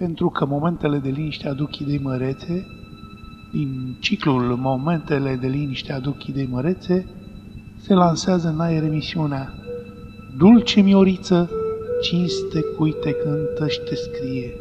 pentru că momentele de liniște aduc idei mărețe, din ciclul Momentele de liniște aduc idei mărețe, se lansează în aer emisiunea Dulce Mioriță, cinste cui te cântă și te scrie.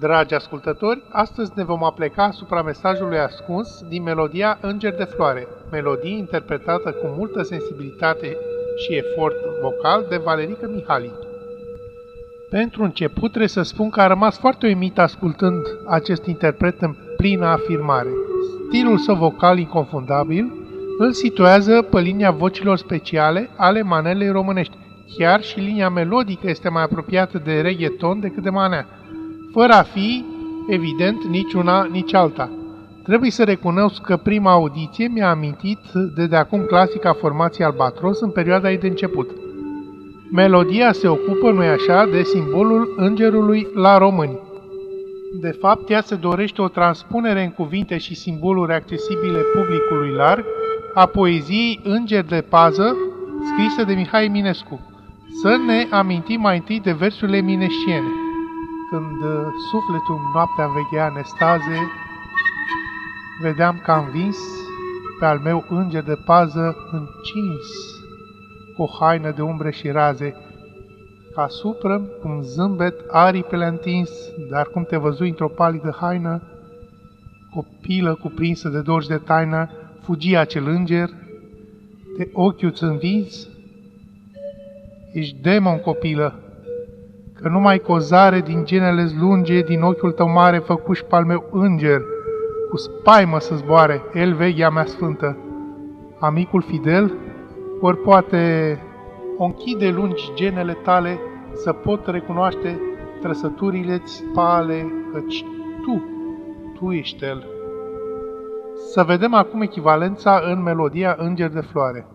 Dragi ascultători, astăzi ne vom apleca asupra mesajului ascuns din melodia Înger de Floare, melodie interpretată cu multă sensibilitate și efort vocal de Valerica Mihali. Pentru început trebuie să spun că a rămas foarte uimit ascultând acest interpret în plină afirmare. Stilul său vocal inconfundabil îl situează pe linia vocilor speciale ale manelei românești. Chiar și linia melodică este mai apropiată de reggaeton decât de manea, fără a fi, evident, nici una, nici alta. Trebuie să recunosc că prima audiție mi-a amintit de de acum clasica formație Albatros în perioada ei de început – Melodia se ocupă, nu-i așa, de simbolul îngerului la români. De fapt, ea se dorește o transpunere în cuvinte și simboluri accesibile publicului larg a poeziei Înger de pază, scrisă de Mihai Eminescu. Să ne amintim mai întâi de versurile mineșiene. Când uh, sufletul noaptea veghea în estaze, vedeam că am vins pe al meu înger de pază încins cu o haină de umbre și raze, ca supră, cum zâmbet, aripele întins, dar cum te văzui într-o palidă haină, copilă cuprinsă de dor de taină, fugi acel înger, de ochiul ți învins, ești demon copilă, că numai cozare din genele lunge, din ochiul tău mare făcuși pal meu înger, cu spaimă să zboare, el veghea mea sfântă. Amicul fidel, ori poate o închide lungi genele tale să pot recunoaște trăsăturile tale, căci tu, tu ești El. Să vedem acum echivalența în melodia Înger de Floare.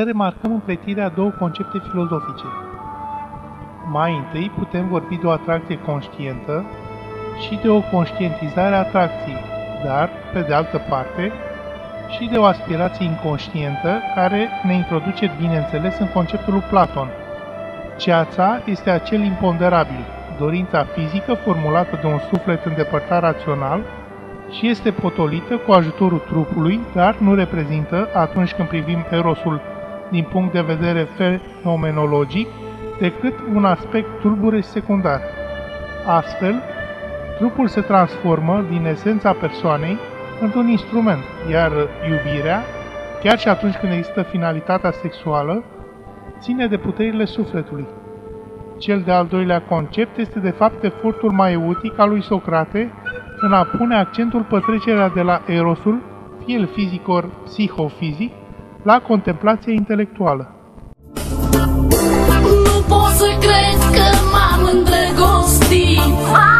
Să remarcăm împletirea două concepte filozofice. Mai întâi putem vorbi de o atracție conștientă și de o conștientizare a atracției, dar, pe de altă parte, și de o aspirație inconștientă care ne introduce, bineînțeles, în conceptul lui Platon. Ceața este acel imponderabil, dorința fizică formulată de un suflet îndepărtat rațional și este potolită cu ajutorul trupului, dar nu reprezintă, atunci când privim erosul din punct de vedere fenomenologic decât un aspect tulbure și secundar. Astfel, trupul se transformă din esența persoanei într-un instrument, iar iubirea, chiar și atunci când există finalitatea sexuală, ține de puterile sufletului. Cel de-al doilea concept este de fapt efortul maieutic al lui Socrate în a pune accentul pe trecerea de la erosul, fie el fizic ori psihofizic, la contemplație intelectuală. Nu pot să cred că m-am îndrăgostit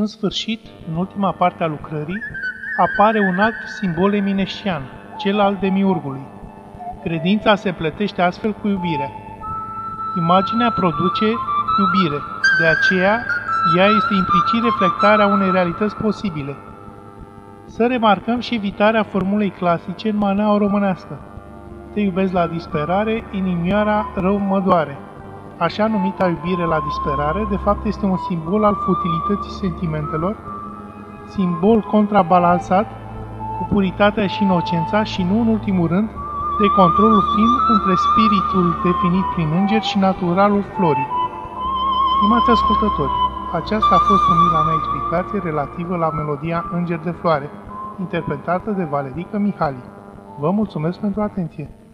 În sfârșit, în ultima parte a lucrării, apare un alt simbol emineștian, cel al demiurgului. Credința se plătește astfel cu iubirea. Imaginea produce iubire, de aceea ea este implicit reflectarea unei realități posibile. Să remarcăm și evitarea formulei clasice în manea românească. Te iubesc la disperare, inimioara rău mă doare. Așa numita iubire la disperare, de fapt este un simbol al futilității sentimentelor, simbol contrabalansat cu puritatea și inocența și nu în ultimul rând de controlul fin între spiritul definit prin înger și naturalul florii. Stimați ascultători, aceasta a fost umila mea explicație relativă la melodia Înger de Floare, interpretată de Valerica Mihali. Vă mulțumesc pentru atenție!